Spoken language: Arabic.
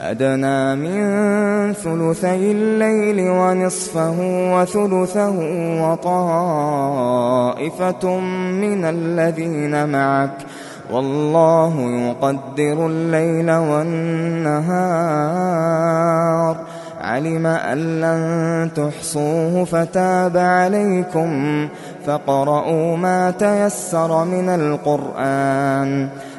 أدنى من ثلثي الليل ونصفه وثلثه وطائفة من الذين معك. والله يقدر الليل والنهار. علم أن لن تحصوه فتاب عليكم. فقرؤوا ما تيسر من القرآن.